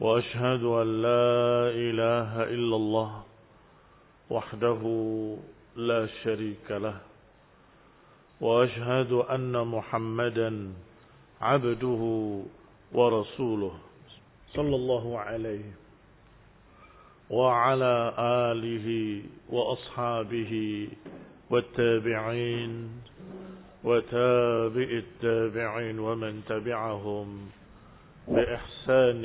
وأشهد أن لا إله إلا الله وحده لا شريك له وأشهد أن محمدا عبده ورسوله صلى الله عليه وعلى آله وأصحابه والتابعين وتابع التابعين ومن تبعهم بإحسان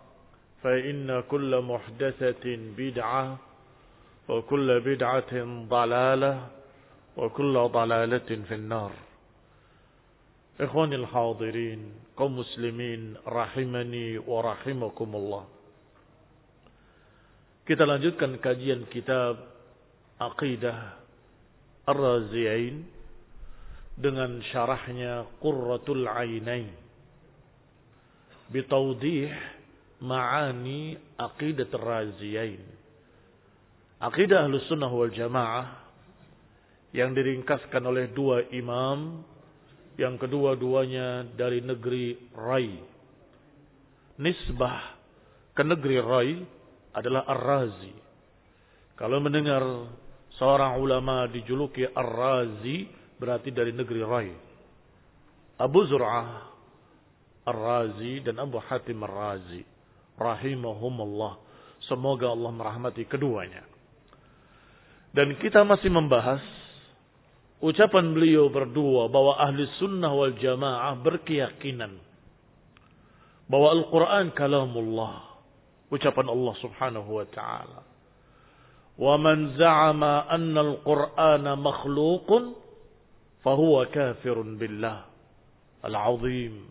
فإن كل محدثة بدعة وكل بدعة ضلالة وكل ضلالة في النار إخواني الحاضرين قوم مسلمين رحمني ورحمكم الله Kita lanjutkan kajian kitab Aqidah Ar-Razi'in dengan syarahnya Qurratul Ainain bitawdih ma'ani aqidat Ar-Razi'in. Aqidah Ahlus Sunnah wal Jamaah yang diringkaskan oleh dua imam yang kedua-duanya dari negeri Rai. Nisbah ke negeri Rai adalah Ar-Razi. Kalau mendengar seorang ulama dijuluki Ar-Razi berarti dari negeri Rai. Abu Zur'ah Ar-Razi dan Abu Hatim Ar-Razi rahimahumullah. Semoga Allah merahmati keduanya. Dan kita masih membahas ucapan beliau berdua bahwa ahli sunnah wal jamaah berkeyakinan bahwa Al-Quran kalamullah ucapan Allah Subhanahu wa taala. Man za'ama anna al-Qur'ana makhluqun fahuwa kafirun billah al-'azim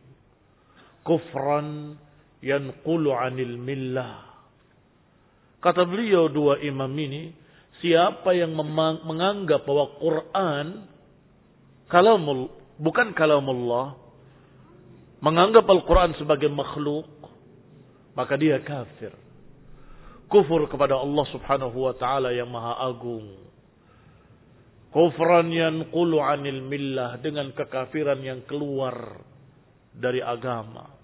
kufran yanqulu 'anil millah. Kata beliau dua imam ini, siapa yang menganggap bahwa Quran kalamul bukan kalamullah, menganggap Al-Quran sebagai makhluk, maka dia kafir. Kufur kepada Allah subhanahu wa ta'ala yang maha agung. Kufran yanqulu anil millah dengan kekafiran yang keluar dari agama.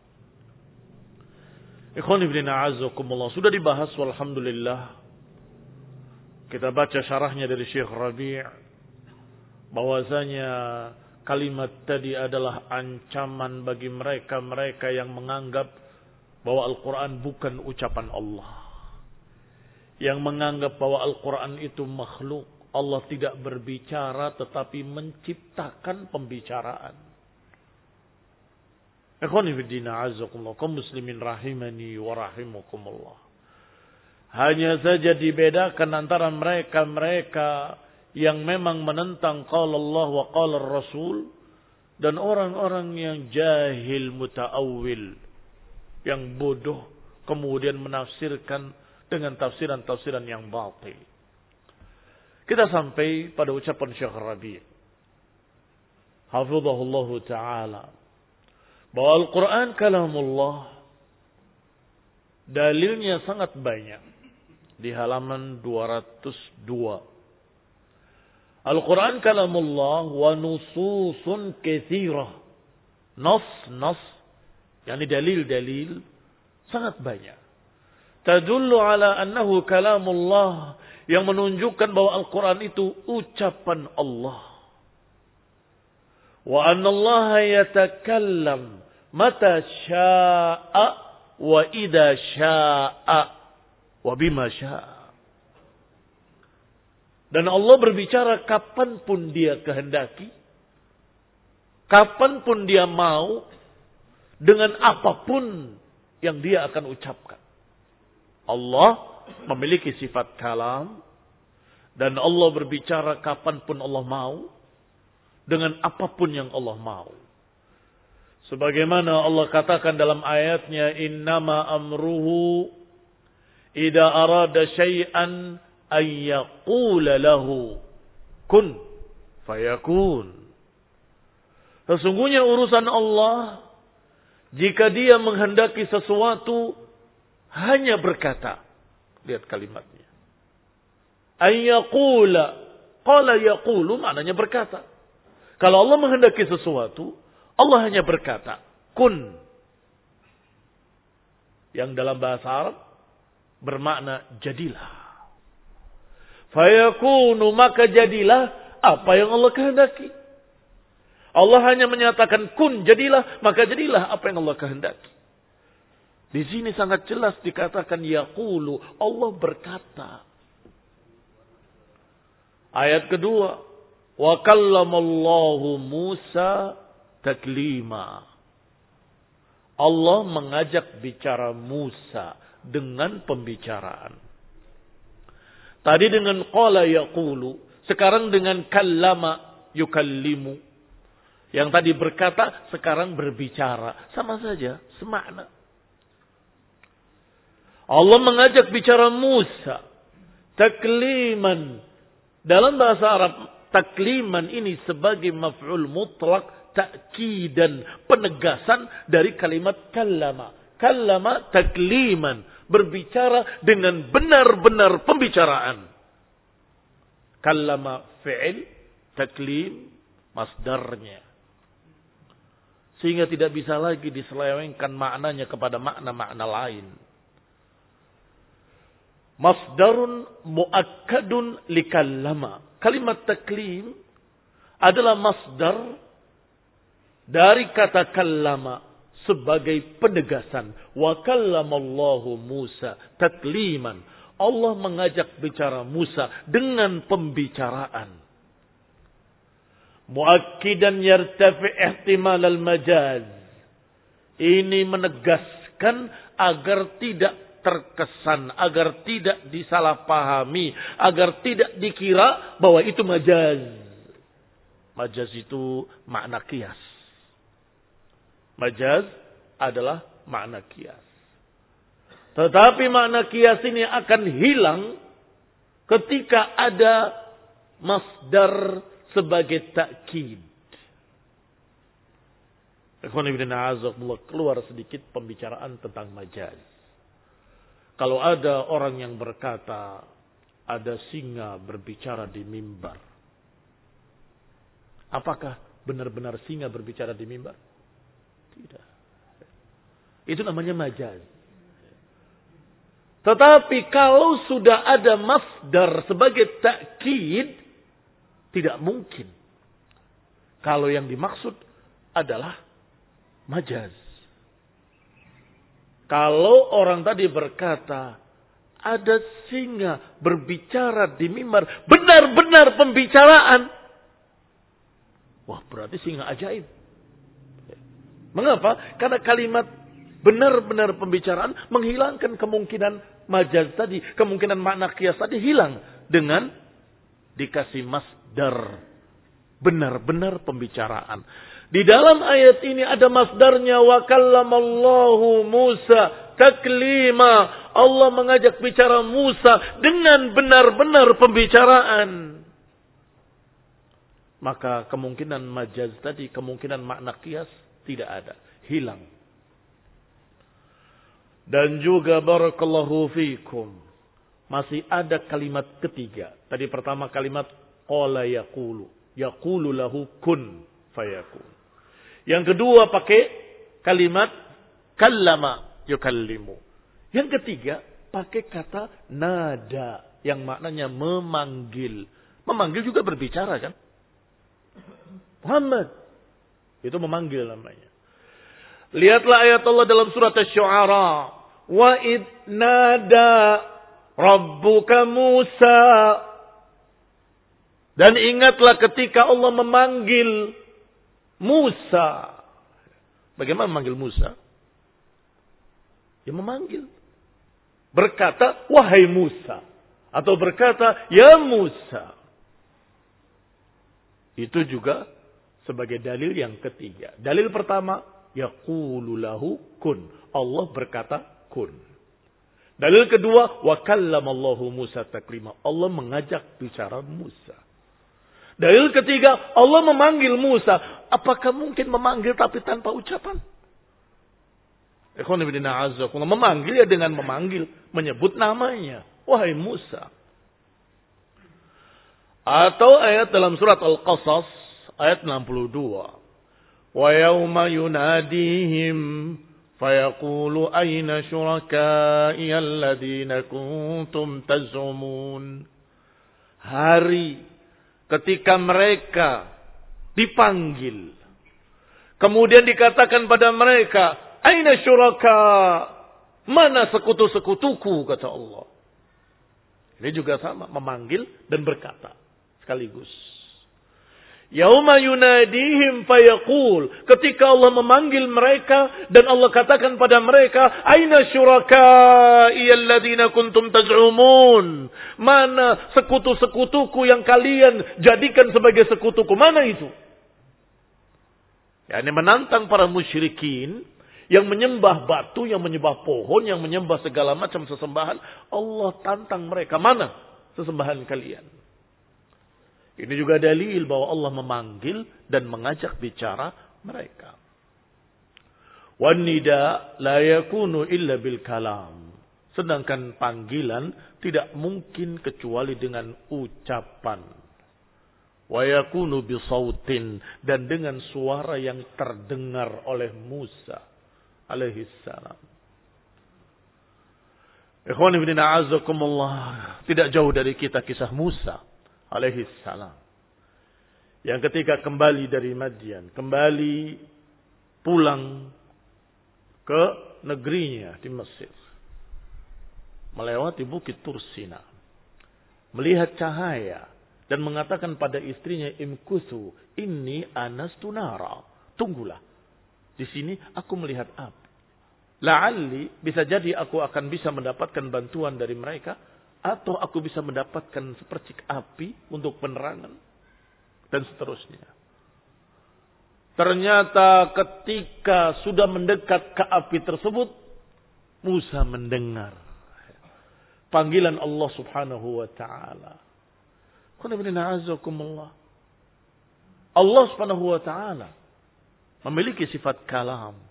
Sudah dibahas walhamdulillah. Kita baca syarahnya dari Syekh Rabi' bahwasanya kalimat tadi adalah ancaman bagi mereka-mereka yang menganggap bahwa Al-Quran bukan ucapan Allah. Yang menganggap bahwa Al-Quran itu makhluk. Allah tidak berbicara tetapi menciptakan pembicaraan. Ikhwani fiddina azakumullah. Kaum muslimin rahimani wa rahimakumullah. Hanya saja dibedakan antara mereka-mereka yang memang menentang qala Allah wa qala Rasul dan orang-orang yang jahil muta'awil yang bodoh kemudian menafsirkan dengan tafsiran-tafsiran yang batil. Kita sampai pada ucapan Syekh Rabi' hafizahullah taala bahwa Al-Qur'an kalamullah dalilnya sangat banyak di halaman 202 Al-Quran kalamullah wa nususun kethirah. Nas, nas. Yani dalil-dalil sangat banyak. Tadullu ala annahu kalamullah. Yang menunjukkan bahwa Al-Quran itu ucapan Allah. Wa anna Allah yatakallam mata sya'a wa ida sya'a wa bima sya'a. Dan Allah berbicara kapan pun dia kehendaki. Kapan pun dia mau. Dengan apa pun yang dia akan ucapkan. Allah memiliki sifat kalam. Dan Allah berbicara kapan pun Allah mau. Dengan apa pun yang Allah mau. Sebagaimana Allah katakan dalam ayatnya. Innama amruhu. Ida arada syai'an ayyaqula lahu kun fayakun. Sesungguhnya urusan Allah jika dia menghendaki sesuatu hanya berkata. Lihat kalimatnya. Ayyaqula. Qala yaqulu maknanya berkata. Kalau Allah menghendaki sesuatu, Allah hanya berkata, kun. Yang dalam bahasa Arab bermakna jadilah. Fayakunu maka jadilah apa yang Allah kehendaki. Allah hanya menyatakan kun jadilah, maka jadilah apa yang Allah kehendaki. Di sini sangat jelas dikatakan yaqulu, Allah berkata. Ayat kedua, wa kallamallahu Musa taklima. Allah mengajak bicara Musa dengan pembicaraan. Tadi dengan qala yaqulu, sekarang dengan kallama yukallimu. Yang tadi berkata, sekarang berbicara. Sama saja, semakna. Allah mengajak bicara Musa. Takliman. Dalam bahasa Arab, takliman ini sebagai maf'ul mutlak ta'kidan. Penegasan dari kalimat kallama. Kallama takliman berbicara dengan benar-benar pembicaraan. Kallama fi'il, taklim, masdarnya. Sehingga tidak bisa lagi diselewengkan maknanya kepada makna-makna lain. Masdarun muakkadun likallama. Kalimat taklim adalah masdar dari kata kallama sebagai penegasan. Wa kallamallahu Musa takliman. Allah mengajak bicara Musa dengan pembicaraan. Muakkidan yartafi ihtimal al-majaz. Ini menegaskan agar tidak terkesan, agar tidak disalahpahami, agar tidak dikira bahwa itu majaz. Majaz itu makna kias. Majaz adalah makna kias. Tetapi makna kias ini akan hilang ketika ada masdar sebagai takkid. keluar sedikit pembicaraan tentang majaz. Kalau ada orang yang berkata ada singa berbicara di mimbar. Apakah benar-benar singa berbicara di mimbar? Tidak. Itu namanya majaz. Tetapi kalau sudah ada masdar sebagai takkid, tidak mungkin. Kalau yang dimaksud adalah majaz. Kalau orang tadi berkata, ada singa berbicara di mimbar, benar-benar pembicaraan. Wah berarti singa ajaib. Mengapa? Karena kalimat benar-benar pembicaraan menghilangkan kemungkinan majaz tadi, kemungkinan makna kias tadi hilang dengan dikasih masdar. Benar-benar pembicaraan. Di dalam ayat ini ada masdarnya wa kallamallahu Musa taklima. Allah mengajak bicara Musa dengan benar-benar pembicaraan. Maka kemungkinan majaz tadi, kemungkinan makna kias tidak ada. Hilang. Dan juga barakallahu fikum. Masih ada kalimat ketiga. Tadi pertama kalimat qala yaqulu. Yaqulu lahu kun fayakun. Yang kedua pakai kalimat kallama yukallimu. Yang ketiga pakai kata nada yang maknanya memanggil. Memanggil juga berbicara kan? Muhammad. Itu memanggil namanya. Lihatlah ayat Allah dalam surat Asy-Syu'ara. Wa id rabbuka Musa. Dan ingatlah ketika Allah memanggil Musa. Bagaimana memanggil Musa? Ya memanggil. Berkata, wahai Musa. Atau berkata, ya Musa. Itu juga sebagai dalil yang ketiga. Dalil pertama, yaqulu lahu kun. Allah berkata kun. Dalil kedua, wa kallamallahu Musa taklima. Allah mengajak bicara Musa. Dalil ketiga, Allah memanggil Musa. Apakah mungkin memanggil tapi tanpa ucapan? Memanggil ya dengan memanggil. Menyebut namanya. Wahai Musa. Atau ayat dalam surat Al-Qasas ayat 62. Wa yawma yunadihim fayaqulu ayna syurakai alladhina kuntum tazumun. Hari ketika mereka dipanggil. Kemudian dikatakan pada mereka, Aina syuraka? Mana sekutu-sekutuku kata Allah. Ini juga sama, memanggil dan berkata sekaligus. Yauma yunadihim fayaqul. Ketika Allah memanggil mereka dan Allah katakan pada mereka, "Aina syurakai alladziina kuntum taz'umun?" Mana sekutu-sekutuku yang kalian jadikan sebagai sekutuku? Mana itu? Ya, ini menantang para musyrikin yang menyembah batu, yang menyembah pohon, yang menyembah segala macam sesembahan. Allah tantang mereka. Mana sesembahan kalian? Ini juga dalil bahwa Allah memanggil dan mengajak bicara mereka. Wanida la yakunu illa bil kalam. Sedangkan panggilan tidak mungkin kecuali dengan ucapan. Wa yakunu bisautin dan dengan suara yang terdengar oleh Musa alaihi salam. Ikhwan ibn Tidak jauh dari kita kisah Musa alaihi salam. Yang ketika kembali dari Madian, kembali pulang ke negerinya di Mesir. Melewati bukit Tursina. Melihat cahaya dan mengatakan pada istrinya imkusu ini anas tunara. Tunggulah. Di sini aku melihat api. La'alli bisa jadi aku akan bisa mendapatkan bantuan dari mereka atau aku bisa mendapatkan sepercik api untuk penerangan. Dan seterusnya. Ternyata ketika sudah mendekat ke api tersebut. Musa mendengar. Panggilan Allah subhanahu wa ta'ala. Allah subhanahu wa ta'ala. Memiliki sifat kalam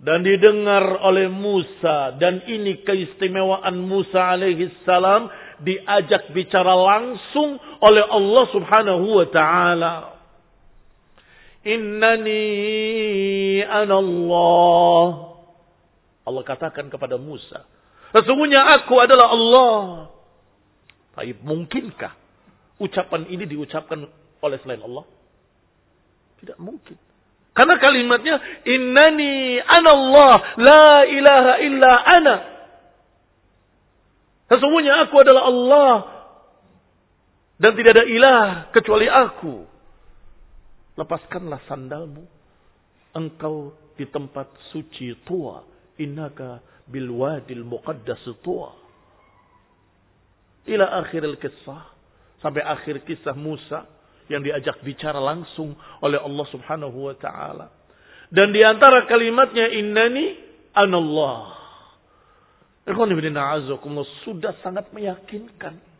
dan didengar oleh Musa dan ini keistimewaan Musa alaihi salam diajak bicara langsung oleh Allah Subhanahu wa taala. Innani anallah. Allah katakan kepada Musa, sesungguhnya aku adalah Allah. Tapi mungkinkah ucapan ini diucapkan oleh selain Allah? Tidak mungkin. Karena kalimatnya innani anallah la ilaha illa ana. Sesungguhnya aku adalah Allah dan tidak ada ilah kecuali aku. Lepaskanlah sandalmu. Engkau di tempat suci tua. Innaka bil wadil muqaddas tua. Ila akhir kisah. Sampai akhir kisah Musa yang diajak bicara langsung oleh Allah Subhanahu wa taala. Dan di antara kalimatnya innani anallah. Ikhwan ibn sudah sangat meyakinkan.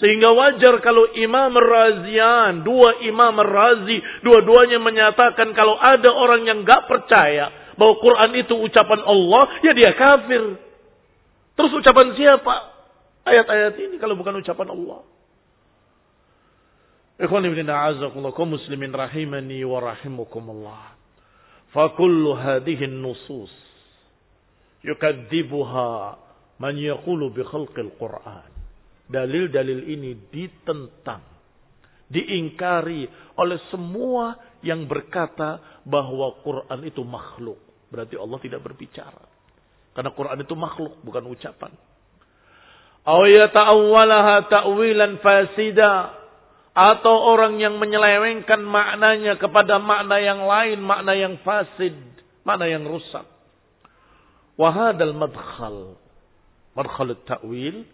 Sehingga wajar kalau Imam Razian, dua Imam Razi, dua-duanya menyatakan kalau ada orang yang gak percaya bahwa Quran itu ucapan Allah, ya dia kafir. Terus ucapan siapa? Ayat-ayat ini kalau bukan ucapan Allah. Ikhwan ibn a'azakullah, kaum muslimin rahimani wa rahimukumullah. Fakullu hadihi nusus yukadzibuha man yaqulu bi khalqil Quran dalil-dalil ini ditentang, diingkari oleh semua yang berkata bahwa Quran itu makhluk. Berarti Allah tidak berbicara. Karena Quran itu makhluk, bukan ucapan. Aw yata'awwalaha ta'wilan fasida atau orang yang menyelewengkan maknanya kepada makna yang lain, makna yang fasid, makna yang rusak. Wahadal madkhal, madkhal ta'wil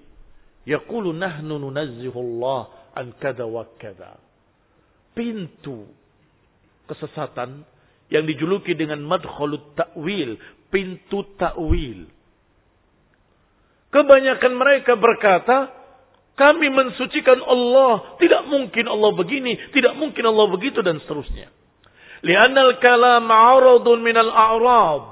Yaqulu nahnu nunazzihu Allah an kada wa kada. Pintu kesesatan yang dijuluki dengan madkhalut ta'wil, pintu ta'wil. Kebanyakan mereka berkata, kami mensucikan Allah, tidak mungkin Allah begini, tidak mungkin Allah begitu dan seterusnya. Li'annal kalam a'radun minal a'rad.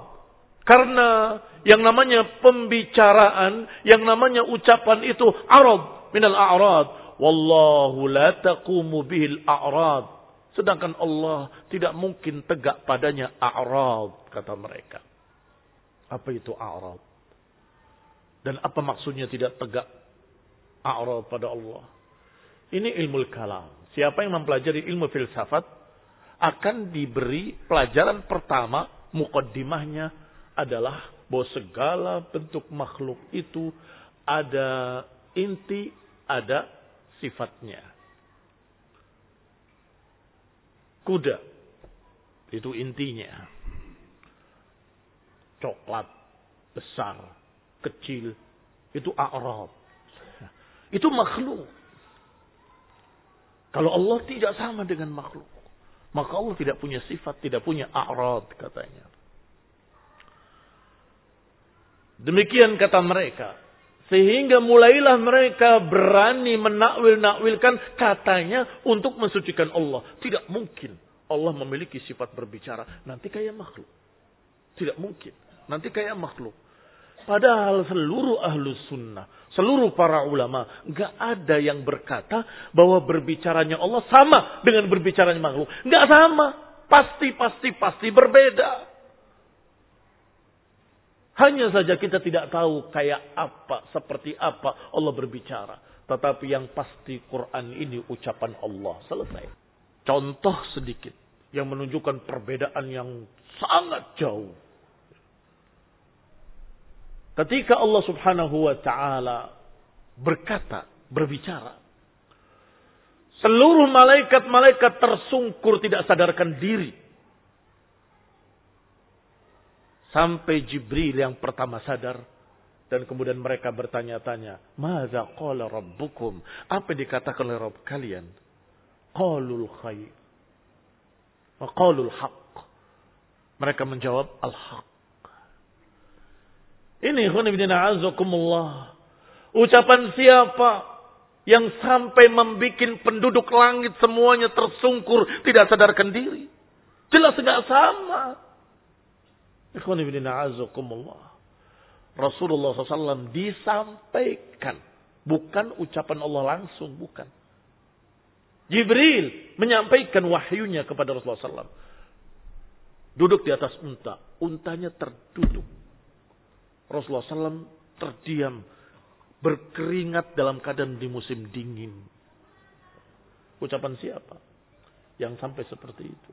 Karena yang namanya pembicaraan, yang namanya ucapan itu arad minal a'rad. Wallahu la taqumu bihil a'rad. Sedangkan Allah tidak mungkin tegak padanya a'rad, kata mereka. Apa itu a'rad? Dan apa maksudnya tidak tegak a'rad pada Allah? Ini ilmu kalam. Siapa yang mempelajari ilmu filsafat akan diberi pelajaran pertama, mukaddimahnya adalah bahwa segala bentuk makhluk itu ada inti, ada sifatnya. Kuda itu intinya. Coklat, besar, kecil, itu a'rab. Itu makhluk. Kalau Allah tidak sama dengan makhluk. Maka Allah tidak punya sifat, tidak punya a'rad katanya. Demikian kata mereka. Sehingga mulailah mereka berani menakwil-nakwilkan katanya untuk mensucikan Allah. Tidak mungkin Allah memiliki sifat berbicara. Nanti kayak makhluk. Tidak mungkin. Nanti kayak makhluk. Padahal seluruh ahlu sunnah, seluruh para ulama, nggak ada yang berkata bahwa berbicaranya Allah sama dengan berbicaranya makhluk. Nggak sama. Pasti, pasti, pasti berbeda. Hanya saja kita tidak tahu kayak apa, seperti apa Allah berbicara. Tetapi yang pasti Quran ini ucapan Allah. Selesai. Contoh sedikit yang menunjukkan perbedaan yang sangat jauh. Ketika Allah subhanahu wa ta'ala berkata, berbicara. Seluruh malaikat-malaikat tersungkur tidak sadarkan diri Sampai Jibril yang pertama sadar. Dan kemudian mereka bertanya-tanya. Qala rabbukum? Apa dikatakan oleh Rabb kalian? Qalul khair. Qalul haq. Mereka menjawab al-haq. Ini azakumullah. Ucapan siapa yang sampai membuat penduduk langit semuanya tersungkur, tidak sadarkan diri. Jelas tidak sama. Rasulullah SAW disampaikan. Bukan ucapan Allah langsung, bukan. Jibril menyampaikan wahyunya kepada Rasulullah SAW. Duduk di atas unta. Untanya terduduk. Rasulullah SAW terdiam. Berkeringat dalam keadaan di musim dingin. Ucapan siapa? Yang sampai seperti itu.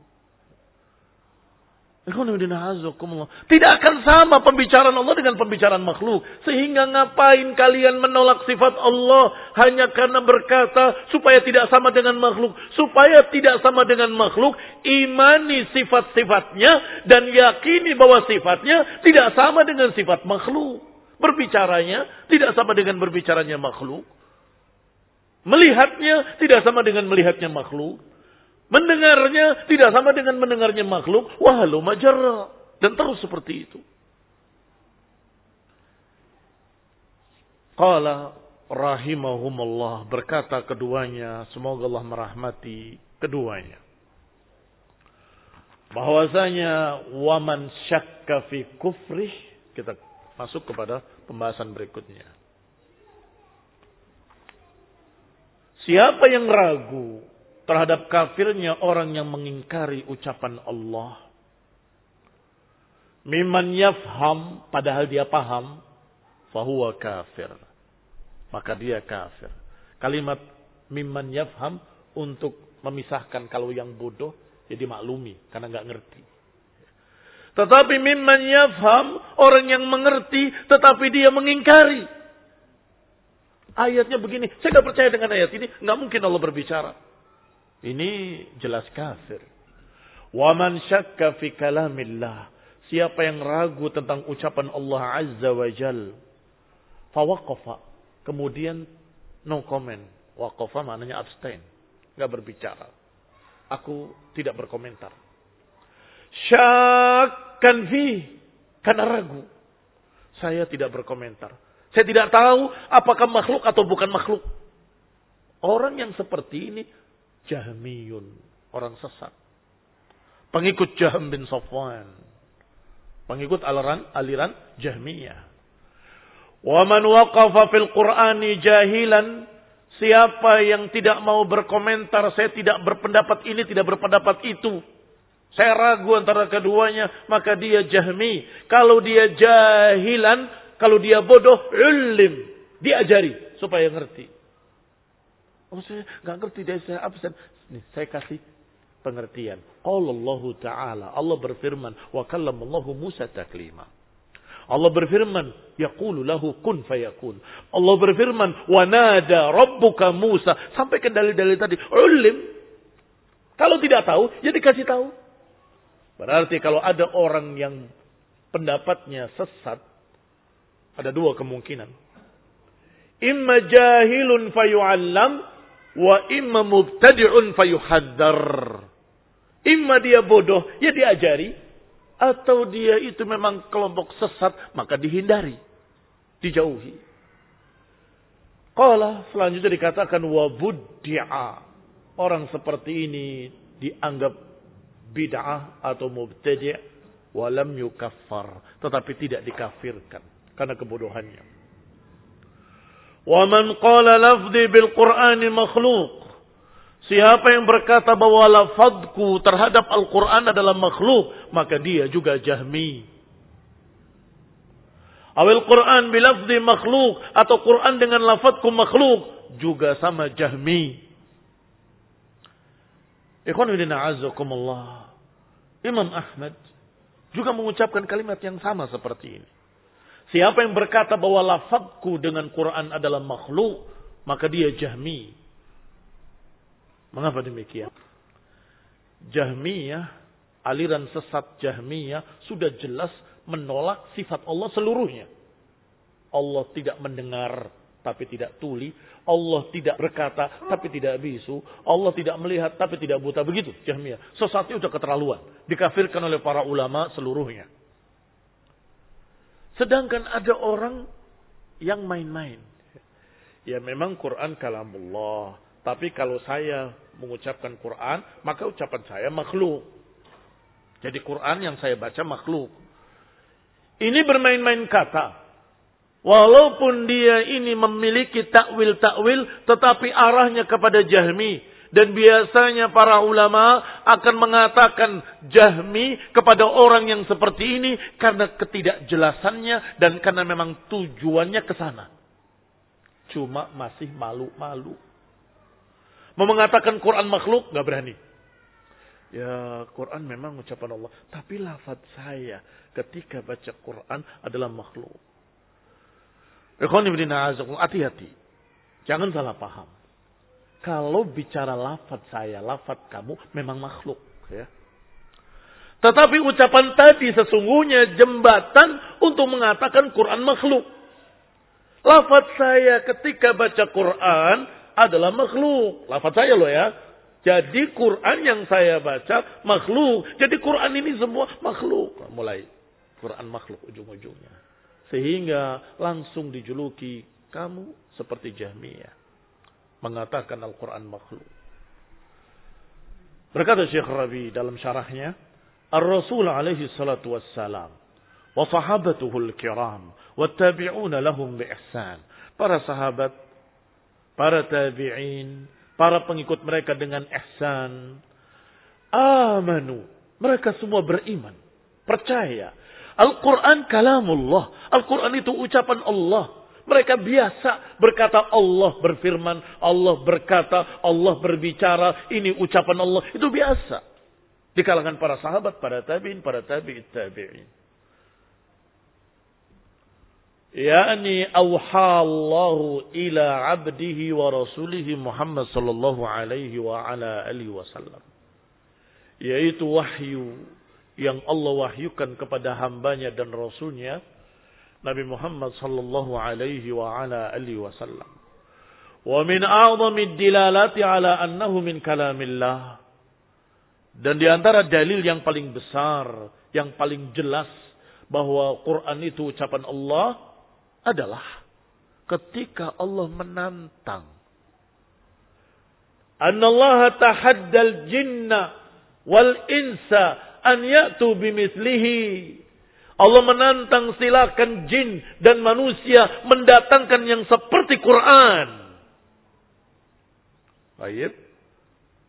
Tidak akan sama pembicaraan Allah dengan pembicaraan makhluk. Sehingga ngapain kalian menolak sifat Allah hanya karena berkata supaya tidak sama dengan makhluk. Supaya tidak sama dengan makhluk, imani sifat-sifatnya dan yakini bahwa sifatnya tidak sama dengan sifat makhluk. Berbicaranya tidak sama dengan berbicaranya makhluk. Melihatnya tidak sama dengan melihatnya makhluk. Mendengarnya tidak sama dengan mendengarnya makhluk. Wahalu majarra. Dan terus seperti itu. Qala rahimahumullah berkata keduanya semoga Allah merahmati keduanya bahwasanya waman syakka fi kufrih kita masuk kepada pembahasan berikutnya siapa yang ragu terhadap kafirnya orang yang mengingkari ucapan Allah miman yafham padahal dia paham fahuwa kafir maka dia kafir. Kalimat mimman yafham untuk memisahkan kalau yang bodoh jadi maklumi karena nggak ngerti. Tetapi mimman yafham orang yang mengerti tetapi dia mengingkari. Ayatnya begini, saya nggak percaya dengan ayat ini, nggak mungkin Allah berbicara. Ini jelas kafir. Waman syakka fi kalamillah. Siapa yang ragu tentang ucapan Allah Azza wa Jal. Fawaqafa Kemudian no comment. Waqafa maknanya abstain. Gak berbicara. Aku tidak berkomentar. Syakkan fi. Karena ragu. Saya tidak berkomentar. Saya tidak tahu apakah makhluk atau bukan makhluk. Orang yang seperti ini Jahmiyun. Orang sesat. Pengikut Jahm bin Safwan. Pengikut aliran, aliran Jahmiyah. Wa man waqafa fil Qur'ani jahilan siapa yang tidak mau berkomentar, saya tidak berpendapat ini, tidak berpendapat itu. Saya ragu antara keduanya, maka dia jahmi. Kalau dia jahilan, kalau dia bodoh, ulim. Diajari supaya ngerti. Oh saya nggak ngerti, dari saya absen. Nih, saya kasih pengertian. Allah Ta'ala, Allah berfirman, wa kallamallahu Musa taklima. Allah berfirman, yaqulu lahu kun fayakun. Allah berfirman, wa nada rabbuka Musa. Sampai ke dalil-dalil tadi, ulim. Kalau tidak tahu, ya dikasih tahu. Berarti kalau ada orang yang pendapatnya sesat, ada dua kemungkinan. Imma jahilun fayu'allam, wa imma mubtadi'un fayuhaddar. Imma dia bodoh, ya diajari atau dia itu memang kelompok sesat, maka dihindari, dijauhi. Qala selanjutnya dikatakan wabuddi'a. Orang seperti ini dianggap bid'ah atau mubtadi' walam yukaffar, tetapi tidak dikafirkan karena kebodohannya. Wa man qala lafzi bil Qur'ani makhluk Siapa yang berkata bahwa lafadku terhadap Al-Quran adalah makhluk, maka dia juga jahmi. Awil Quran bilafdi makhluk, atau Quran dengan lafadku makhluk, juga sama jahmi. Ikhwan. Imam Ahmad juga mengucapkan kalimat yang sama seperti ini. Siapa yang berkata bahwa lafadku dengan Quran adalah makhluk, maka dia jahmi. Mengapa demikian? Jahmiyah, aliran sesat Jahmiyah sudah jelas menolak sifat Allah seluruhnya. Allah tidak mendengar tapi tidak tuli. Allah tidak berkata tapi tidak bisu. Allah tidak melihat tapi tidak buta. Begitu Jahmiyah. Sesatnya sudah keterlaluan. Dikafirkan oleh para ulama seluruhnya. Sedangkan ada orang yang main-main. Ya memang Quran kalamullah. Tapi kalau saya mengucapkan Quran, maka ucapan saya makhluk. Jadi Quran yang saya baca makhluk. Ini bermain-main kata. Walaupun dia ini memiliki takwil-takwil, tetapi arahnya kepada Jahmi. Dan biasanya para ulama akan mengatakan Jahmi kepada orang yang seperti ini karena ketidakjelasannya dan karena memang tujuannya ke sana. Cuma masih malu-malu. Mau mengatakan Quran makhluk, nggak berani. Ya Quran memang ucapan Allah. Tapi lafaz saya ketika baca Quran adalah makhluk. Hati-hati. Jangan salah paham. Kalau bicara lafaz saya, lafaz kamu memang makhluk. Ya. Tetapi ucapan tadi sesungguhnya jembatan untuk mengatakan Quran makhluk. Lafaz saya ketika baca Quran adalah makhluk. Lafaz saya loh ya. Jadi Quran yang saya baca makhluk. Jadi Quran ini semua makhluk. Mulai Quran makhluk ujung-ujungnya. Sehingga langsung dijuluki kamu seperti Jahmiyah. Mengatakan Al-Quran makhluk. Berkata Syekh Rabi dalam syarahnya. Ar-Rasul alaihi salatu wassalam. Wa sahabatuhul kiram. Wa tabi'una lahum bi ihsan. Para sahabat. Para tabi'in para pengikut mereka dengan ihsan. Amanu. Mereka semua beriman. Percaya. Al-Quran kalamullah. Al-Quran itu ucapan Allah. Mereka biasa berkata Allah berfirman, Allah berkata, Allah berbicara, ini ucapan Allah. Itu biasa. Di kalangan para sahabat, para tabi'in, para tabi'it tabi'in. yakni awhallahu ila abdihi wa rasulihi Muhammad sallallahu alaihi wa ala alihi wasallam yaitu wahyu yang Allah wahyukan kepada hambanya dan rasulnya Nabi Muhammad sallallahu alaihi wa ala alihi wasallam wa min a'zami dilalati ala annahu min kalamillah dan di antara dalil yang paling besar yang paling jelas bahwa Quran itu ucapan Allah adalah ketika Allah menantang. Annallaha tahaddal jinna wal insa an ya'tu bimithlihi. Allah menantang silakan jin dan manusia mendatangkan yang seperti Quran. Baik.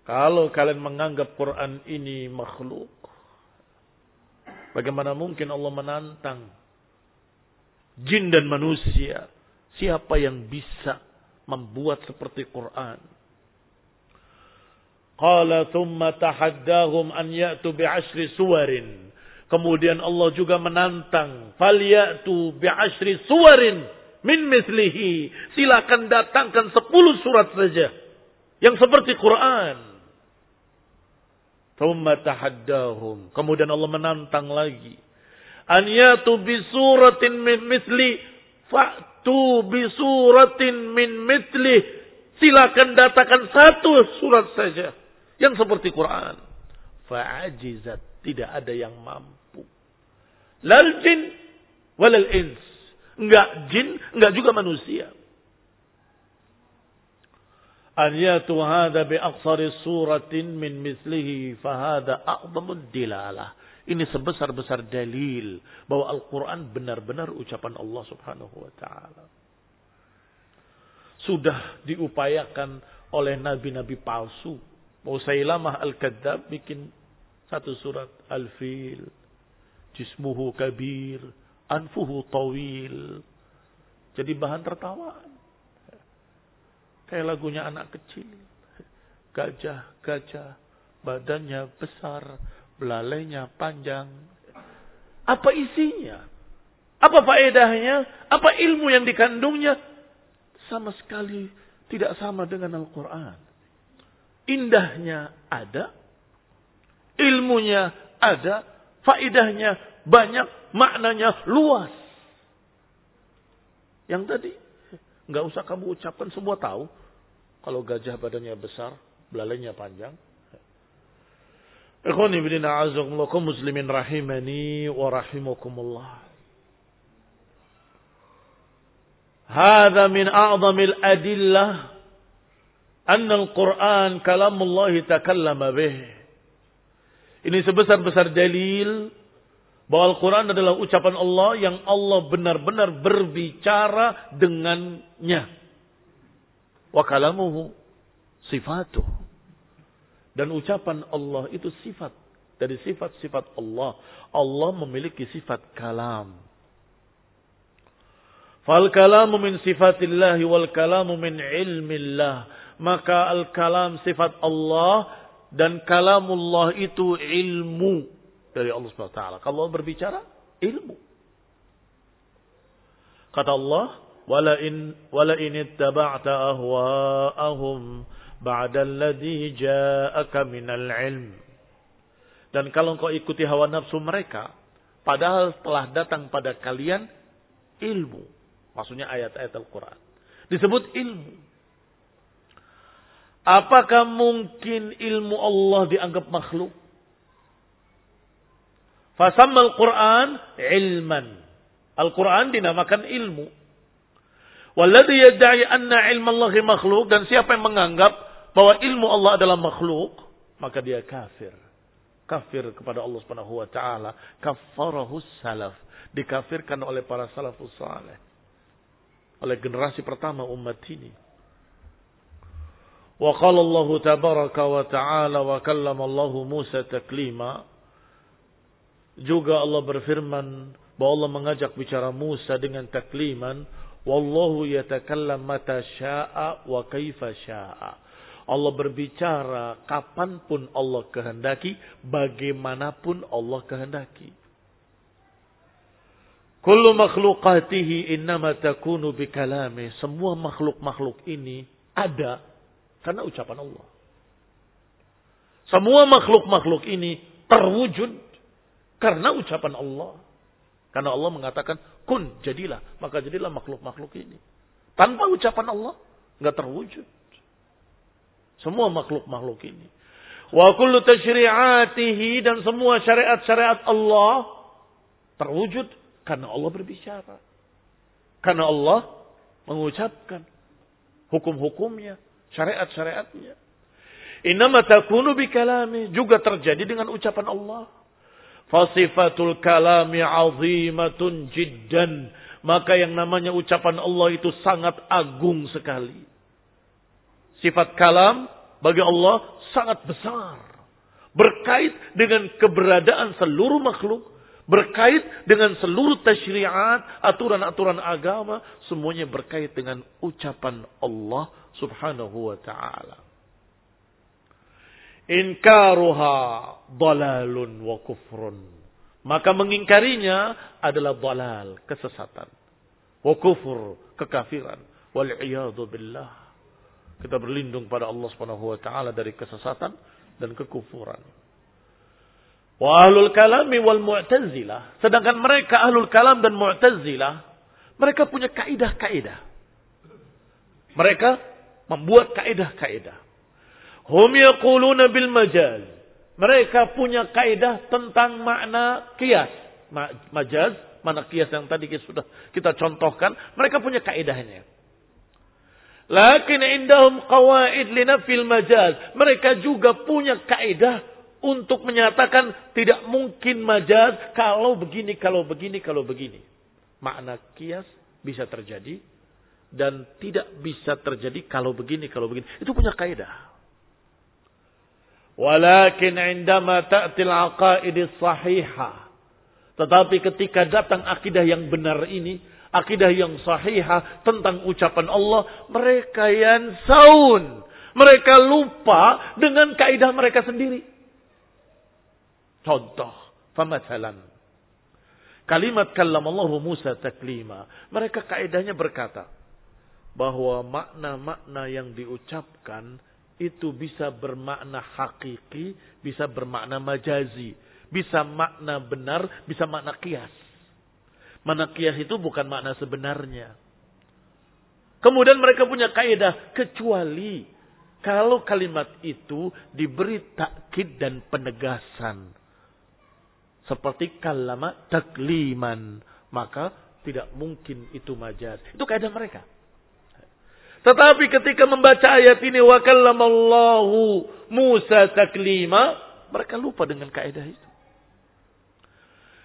Kalau kalian menganggap Quran ini makhluk, bagaimana mungkin Allah menantang jin dan manusia. Siapa yang bisa membuat seperti Quran? Qala thumma tahaddahum an ya'tu bi'ashri suwarin. Kemudian Allah juga menantang, "Falyatu bi'ashri suwarin min mislihi." Silakan datangkan sepuluh surat saja yang seperti Quran. Thumma tahaddahum. Kemudian Allah menantang lagi an yatu bi suratin min misli fa'tu bi suratin min misli silakan datangkan satu surat saja yang seperti Quran fa'ajizat tidak ada yang mampu lal jin walal ins enggak jin enggak juga manusia an yatu hada bi aqsari suratin min mislihi fahada a'zamud dilalah ini sebesar-besar dalil bahwa Al-Quran benar-benar ucapan Allah subhanahu wa ta'ala. Sudah diupayakan oleh nabi-nabi palsu. Musailamah Al-Kadzab bikin satu surat Al-Fil. Jismuhu kabir. Anfuhu tawil. Jadi bahan tertawaan. Kayak lagunya anak kecil. Gajah, gajah. Badannya besar belalainya panjang. Apa isinya? Apa faedahnya? Apa ilmu yang dikandungnya? Sama sekali tidak sama dengan Al-Quran. Indahnya ada, ilmunya ada, faedahnya banyak, maknanya luas. Yang tadi, nggak usah kamu ucapkan semua tahu. Kalau gajah badannya besar, belalainya panjang, Ikhwani bin a'azakumullah muslimin rahimani wa rahimakumullah. Hadha min a'zamil adillah anna al-Qur'an kalamullah takallama bih. Ini sebesar-besar dalil bahwa Al-Quran adalah ucapan Allah yang Allah benar-benar berbicara dengannya. Wa kalamuhu sifatuh. Dan ucapan Allah itu sifat dari sifat-sifat Allah. Allah memiliki sifat kalam. Fal kalamu min sifatillah wal kalamu min ilmillah. Maka al kalam sifat Allah dan kalamullah itu ilmu dari Allah Subhanahu wa taala. Kalau Allah berbicara, ilmu. Kata Allah, "Wala in wala in ittaba'ta ahwa'ahum" ba'dalladzi ja'aka minal ilm. Dan kalau engkau ikuti hawa nafsu mereka, padahal telah datang pada kalian ilmu. Maksudnya ayat-ayat Al-Quran. Disebut ilmu. Apakah mungkin ilmu Allah dianggap makhluk? Fasammal Quran ilman. Al-Quran dinamakan ilmu. Walladhi yadda'i anna ilmu Allah makhluk. Dan siapa yang menganggap bahwa ilmu Allah adalah makhluk. Maka dia kafir. Kafir kepada Allah subhanahu wa ta'ala. Kafarahu salaf. Dikafirkan oleh para salafus salih. Oleh generasi pertama umat ini. وقال الله تبارك وتعالى وكلم الله موسى تكليما juga Allah berfirman bahwa Allah mengajak bicara Musa dengan takliman wallahu yatakallam mata syaa wa kaifa syaa Allah berbicara kapanpun Allah kehendaki bagaimanapun Allah kehendaki kullu makhluqatihi innama takunu bikalami semua makhluk-makhluk ini ada karena ucapan Allah. Semua makhluk-makhluk ini terwujud karena ucapan Allah. Karena Allah mengatakan, kun, jadilah. Maka jadilah makhluk-makhluk ini. Tanpa ucapan Allah, nggak terwujud. Semua makhluk-makhluk ini. Wa kullu tashri'atihi dan semua syariat-syariat Allah terwujud karena Allah berbicara. Karena Allah mengucapkan hukum-hukumnya, syariat-syariatnya. Innama takunu bikalami juga terjadi dengan ucapan Allah. Fasifatul kalami azimatun jiddan. Maka yang namanya ucapan Allah itu sangat agung sekali. Sifat kalam bagi Allah sangat besar. Berkait dengan keberadaan seluruh makhluk. Berkait dengan seluruh tasyriat, aturan-aturan agama. Semuanya berkait dengan ucapan Allah subhanahu wa ta'ala. Inkaruha dalalun wa kufrun. Maka mengingkarinya adalah dalal, kesesatan. Wa kufur, kekafiran. Wal'iyadu billah. Kita berlindung pada Allah subhanahu wa ta'ala dari kesesatan dan kekufuran. Wa ahlul kalami wal mu'tazilah. Sedangkan mereka ahlul kalam dan mu'tazilah. Mereka punya kaidah-kaidah. Mereka membuat kaidah-kaidah. Hum yaquluna bil majaz. Mereka punya kaidah tentang makna kias. Majaz, mana kias yang tadi kita sudah kita contohkan, mereka punya kaidahnya. Lakin indahum qawaid linafil majaz. Mereka juga punya kaidah untuk menyatakan tidak mungkin majaz kalau begini, kalau begini, kalau begini. Makna kias bisa terjadi dan tidak bisa terjadi kalau begini, kalau begini. Itu punya kaidah. Walakin indama ta'til aqaidis sahihah. Tetapi ketika datang akidah yang benar ini, akidah yang sahihah tentang ucapan Allah, mereka yang saun. Mereka lupa dengan kaidah mereka sendiri. Contoh, famasalan. Kalimat kallamallahu Musa taklima. Mereka kaidahnya berkata, bahwa makna-makna yang diucapkan itu bisa bermakna hakiki, bisa bermakna majazi, bisa makna benar, bisa makna kias. Makna kias itu bukan makna sebenarnya. Kemudian mereka punya kaidah kecuali kalau kalimat itu diberi takkid dan penegasan. Seperti kalama takliman. Maka tidak mungkin itu majaz. Itu kaidah mereka. Tetapi ketika membaca ayat ini wa kallamallahu Musa taklima, mereka lupa dengan kaidah itu.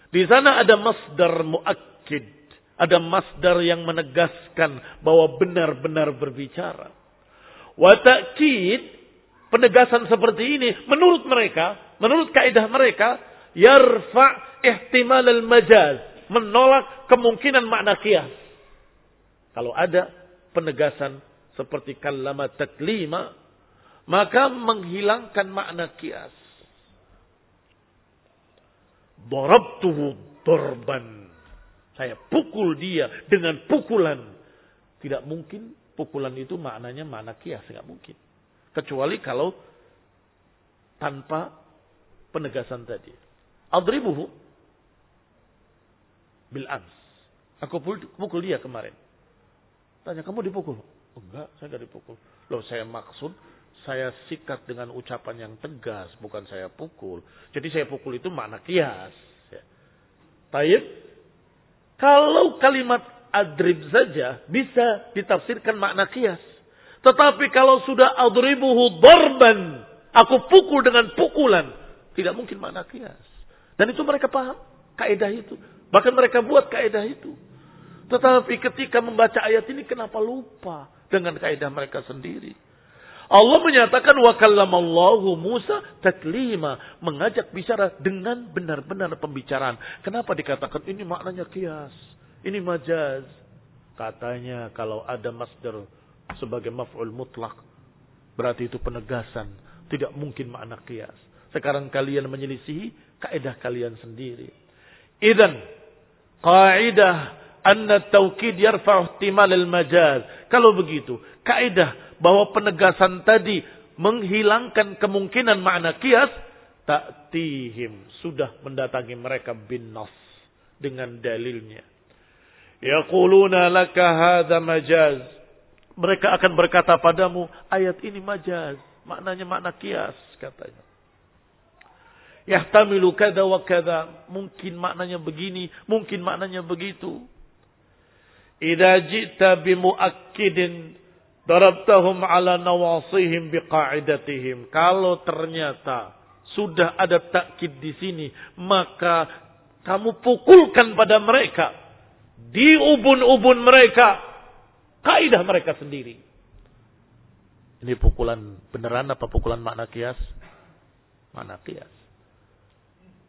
Di sana ada masdar muakkid, ada masdar yang menegaskan bahwa benar-benar berbicara. Wa ta'kid, penegasan seperti ini menurut mereka, menurut kaidah mereka, yarfa ihtimal al-majaz, menolak kemungkinan makna kias. Kalau ada penegasan seperti kallama taklima, maka menghilangkan makna kias. Darabtuhu dorban. Saya pukul dia dengan pukulan. Tidak mungkin pukulan itu maknanya makna kias. Tidak mungkin. Kecuali kalau tanpa penegasan tadi. Adribuhu bil ams. Aku pukul dia kemarin. Tanya, kamu dipukul? Oh, enggak, saya enggak dipukul. Loh, saya maksud saya sikat dengan ucapan yang tegas, bukan saya pukul. Jadi saya pukul itu makna kias. Ya. Taib, kalau kalimat adrib saja bisa ditafsirkan makna kias. Tetapi kalau sudah adribuhu darban, aku pukul dengan pukulan, tidak mungkin makna kias. Dan itu mereka paham kaidah itu. Bahkan mereka buat kaidah itu. Tetapi ketika membaca ayat ini kenapa lupa dengan kaidah mereka sendiri? Allah menyatakan wa kallamallahu Musa taklima, mengajak bicara dengan benar-benar pembicaraan. Kenapa dikatakan ini maknanya kias, ini majaz? Katanya kalau ada masdar sebagai maf'ul mutlak, berarti itu penegasan, tidak mungkin makna kias. Sekarang kalian menyelisihi kaidah kalian sendiri. Idan kaidah anna taukid yarfa'u ihtimal al-majaz. Kalau begitu, kaidah bahwa penegasan tadi menghilangkan kemungkinan makna kias, taktihim sudah mendatangi mereka bin nas dengan dalilnya. Yaquluna laka hadza majaz. Mereka akan berkata padamu, ayat ini majaz. Maknanya makna kias katanya. Yahtamilu kada wa kada. Mungkin maknanya begini, mungkin maknanya begitu. Idza ji'ta bimuakkidin Darabtahum ala nawasihim biqa'idatihim. Kalau ternyata sudah ada takkid di sini, maka kamu pukulkan pada mereka. Di ubun-ubun mereka. Kaidah mereka sendiri. Ini pukulan beneran apa pukulan makna kias? Makna kias.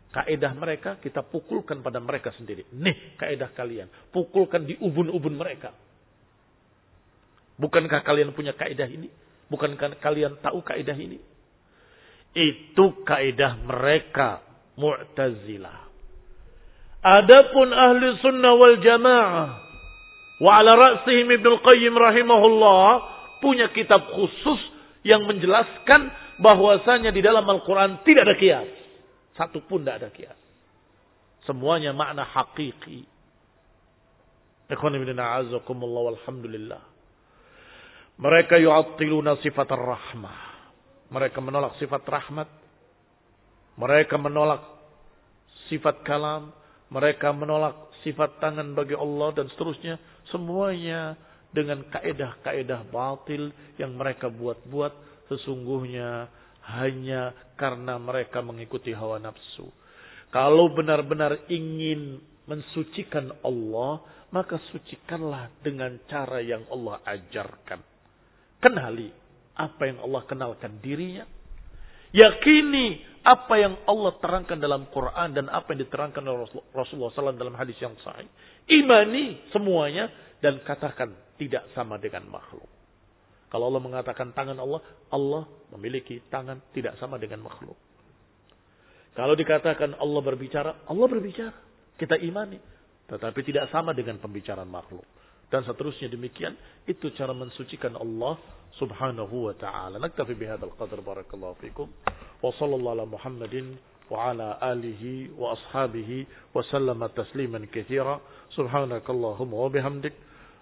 Kaidah mereka kita pukulkan pada mereka sendiri. Nih kaidah kalian. Pukulkan di ubun-ubun mereka. Bukankah kalian punya kaidah ini? Bukankah kalian tahu kaidah ini? Itu kaidah mereka Mu'tazilah. Adapun ahli sunnah wal jamaah wa ala ra'sihim Ibnu Qayyim rahimahullah punya kitab khusus yang menjelaskan bahwasanya di dalam Al-Qur'an tidak ada kias. Satu pun tidak ada kias. Semuanya makna hakiki. Walhamdulillah. Mereka yu'attiluna sifat rahmah. Mereka menolak sifat rahmat. Mereka menolak sifat kalam. Mereka menolak sifat tangan bagi Allah dan seterusnya. Semuanya dengan kaedah-kaedah batil yang mereka buat-buat sesungguhnya hanya karena mereka mengikuti hawa nafsu. Kalau benar-benar ingin mensucikan Allah, maka sucikanlah dengan cara yang Allah ajarkan. Kenali apa yang Allah kenalkan dirinya. Yakini apa yang Allah terangkan dalam Quran dan apa yang diterangkan oleh Rasulullah SAW dalam hadis yang sahih. Imani semuanya dan katakan tidak sama dengan makhluk. Kalau Allah mengatakan tangan Allah, Allah memiliki tangan tidak sama dengan makhluk. Kalau dikatakan Allah berbicara, Allah berbicara. Kita imani. Tetapi tidak sama dengan pembicaraan makhluk dan seterusnya demikian itu cara mensucikan Allah subhanahu wa ta'ala naktafi bihadzal qadar barakallahu fikum wa sallallahu ala muhammadin wa ala alihi wa ashabihi wa sallama tasliman katsira subhanakallahumma wa bihamdik